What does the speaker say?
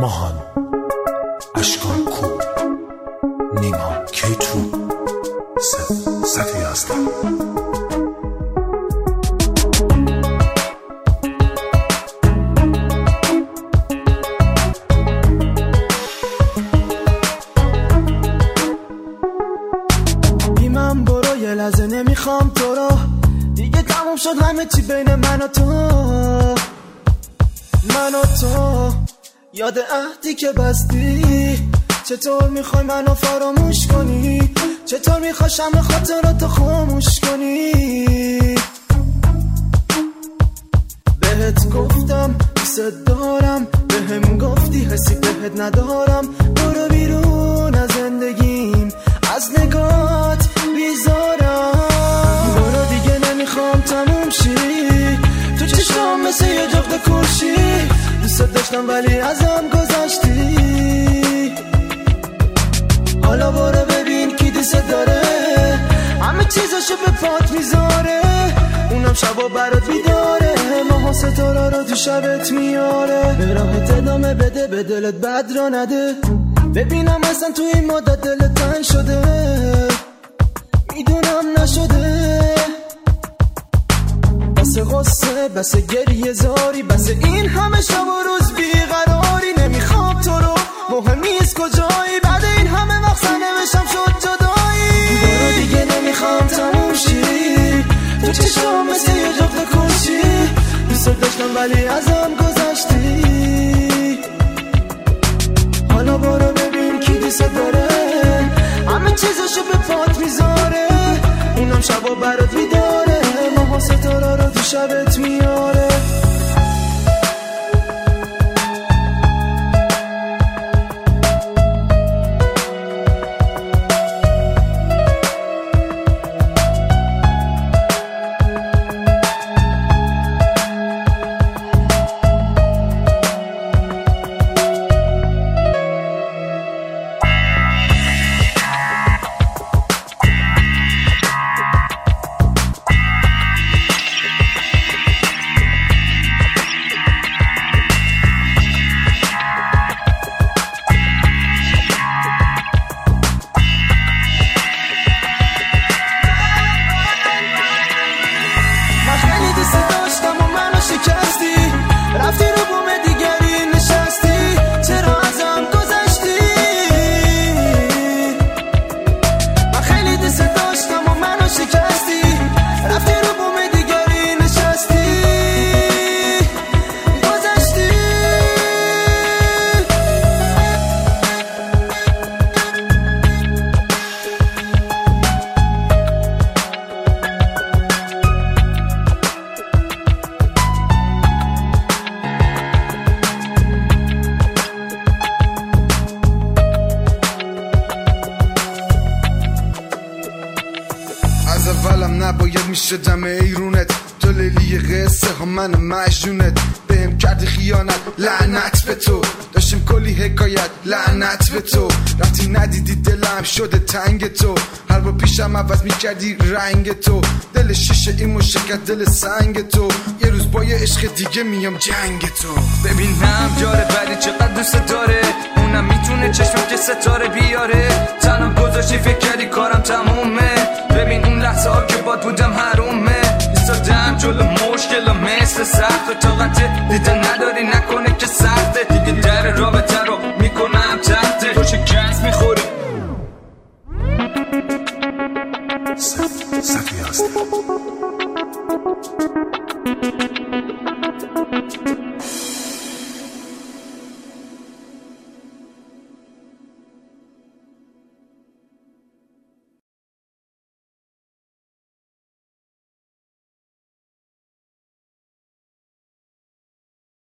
ماهان. اشکان کو. نیما کیتو صفی هستم من برو یه لحظه نمی‌خوام تو رو. دیگه تموم شد همه چی بین من و تو. من و تو. یاد عهدی که بستی. چطور می‌خوای منو فراموش کنی؟ چطور می‌خوای شم خاطراتو خاموش کنی؟ بهت گفتم دوست دارم بهم گفتی حسی بهت ندارم. برو داشتم ولی ازم گذشتی. حالا برو ببین کی دوست داره. همه چیزاشو به پات می‌ذاره. اونم شبا برات بیداره ماها ستاره رو تو شبت میاره. به راهت ادامه بده به دلت بد را نده. ببینم اصلا تو این مدت دلت تن شده. می‌دونم نشده. بس غصه بس گریه زاری بس این همه شب و روز مهم نیست کجایی؟ بعد این همه وقت نوشم شد جدایی. برو دیگه نمی‌خوام تموم شی. تو چشم مثل یه جفت کشی. دوست داشتم ولی ازم گذشتی. حالا برو ببین کی دوست داره. همه چیزاشو به پات می‌ذاره. اونم شبا برات بیداره ماها ستاره رو تو شبت میاره. از اولم نباید می‌شدم ایرونت. تو لیلی قصه ها من مجنونت. بهم کردی خیانت لعنت به تو. داشتیم کلی حکایت لعنت به تو. رفتی ندیدی دلم شده تنگ تو. هر بار پیشم عوض می‌کردی رنگ تو. دل شیشه این مشکت دل سنگ تو. یه روز با یه عشق دیگه میام جنگ تو. ببینم جاره ولی چقدر دوست داره؟ اونم می‌تونه چشمم که ستاره بیاره. تنم گذاشتی فکر کردی کارم تمومه. لحظه ها که باد بودم حرومه. ایستادم جلو مشکل مثل سخت. و